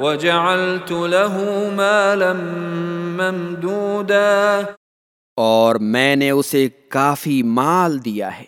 وجعلت له مالا ممدودا اور میں نے اسے کافی مال دیا ہے۔